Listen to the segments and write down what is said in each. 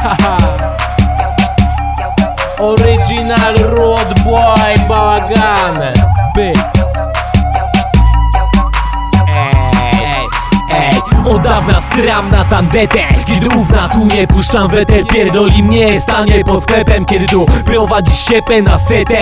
Original Road Boy Bałagan By Ej, ej, od dawna sram na tandetę. Kiedy ówna tu nie puszczam weter Pierdoli mnie stanie pod sklepem. Kiedy tu prowadzisz ściepę na setę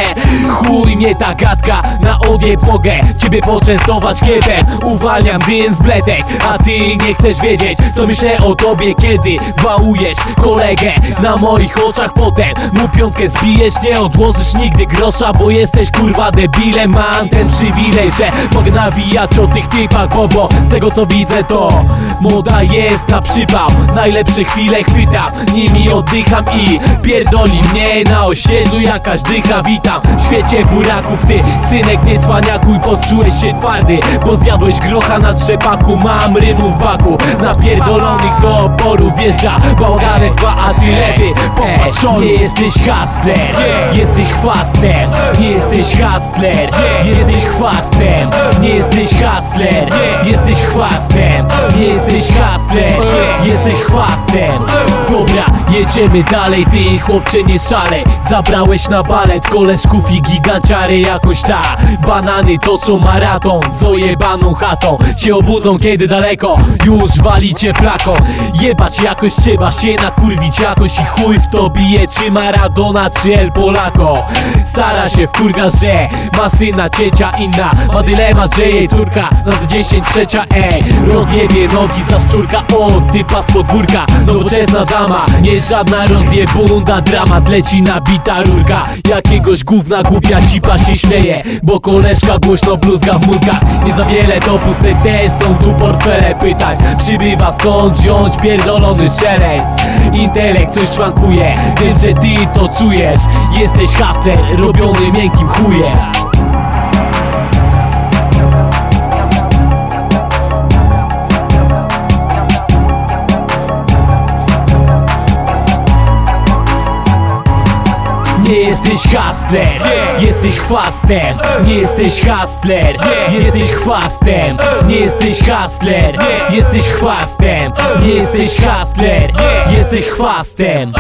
Chuj mnie ta gadka Na odjeb mogę ciebie poczęstować kiepem. Uwalniam dym z bletek A ty nie chcesz wiedzieć Co myślę o tobie kiedy Wałujesz kolegę Na moich oczach. Potem Mu piątkę zbijesz Nie odłożysz nigdy grosza Bo jesteś kurwa debilem. Mam ten przywilej, że mogę nawijać o tych typach Bo, bo z tego co widzę to Moda jest na przypał. Najlepsze chwile chwytam Nimi oddycham i Pierdoli mnie na osiedlu Jakaś dycha witam W świecie buraków ty Synek nie cwaniakuj Poczułeś się twardy Bo zjadłeś grocha na trzepaku. Mam rymu w baku Napierdolonych do oporu Wjeżdża bałganek dwa A ty Nie jesteś hustler Jesteś chwastem Nie jesteś hustler Jesteś chwastem Nie jesteś hustler Jesteś chwastem Nie jesteś hustler Jesteś chwastem. Dobra, jedziemy dalej Ty chłopcze nie szalej. Zabrałeś na balet koleżków i giganciary Jakoś ta. Banany toczą maraton Z ojebaną chatą. Się obudzą kiedy daleko Już walicie flakon Jebać jakoś trzeba się nakurwić jakoś I chuj w to bije. Czy Maradona czy El Polako Stara się wkurga, że ma syna ciecia inna. Ma dylemat, że jej córka na z 10 trzecia ej. Rozjebie nogi za szczurka. O typa z podwórka. Nowoczesna dama Nie żadna rozjebunda Dramat leci nabita rurka Jakiegoś gówna głupia cipa się śmieje Bo koleżka głośno bluzga w mózgach Nie za wiele to puste też są tu portfele pytań. Przybywa skąd wziąć pierdolony szelest Intelekt coś szwankuje Wiem, że ty to czujesz. Jesteś hustler robiony miękkim chujem jesteś hustler, jesteś chwastem. Nie jesteś hustler, jesteś chwastem. Nie jesteś hustler, jesteś chwastem. Nie jesteś hustler, jesteś chwastem